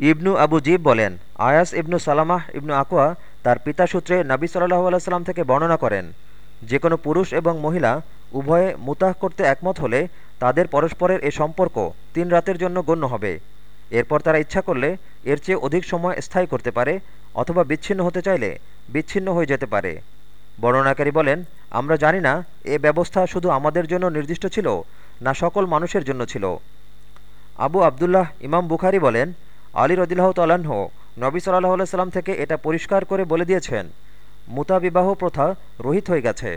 ইবনু আবু জিব বলেন, আয়াস ইবনু সালামাহ ইবনু আকোয়া তার পিতা সূত্রে নাবি সাল্লাহু আলাইসাল্লাম থেকে বর্ণনা করেন, যে কোনো পুরুষ এবং মহিলা উভয়ে মুতাহ করতে একমত হলে তাদের পরস্পরের এ সম্পর্ক তিন রাতের জন্য গণ্য হবে। এরপর তারা ইচ্ছা করলে এর চেয়ে অধিক সময় স্থায়ী করতে পারে অথবা বিচ্ছিন্ন হতে চাইলে বিচ্ছিন্ন হয়ে যেতে পারে। বর্ণনাকারী বলেন, আমরা জানি না এ ব্যবস্থা শুধু আমাদের জন্য নির্দিষ্ট ছিল না সকল মানুষের জন্য ছিল। আবু আবদুল্লাহ ইমাম বুখারি বলেন আলী রদিল্লাহ তাল্লাহ নবী সাল্লাহ সাল্লাম থেকে এটা পরিষ্কার করে বলে দিয়েছেন মুতাবিবাহ প্রথা রহিত হয়ে গেছে।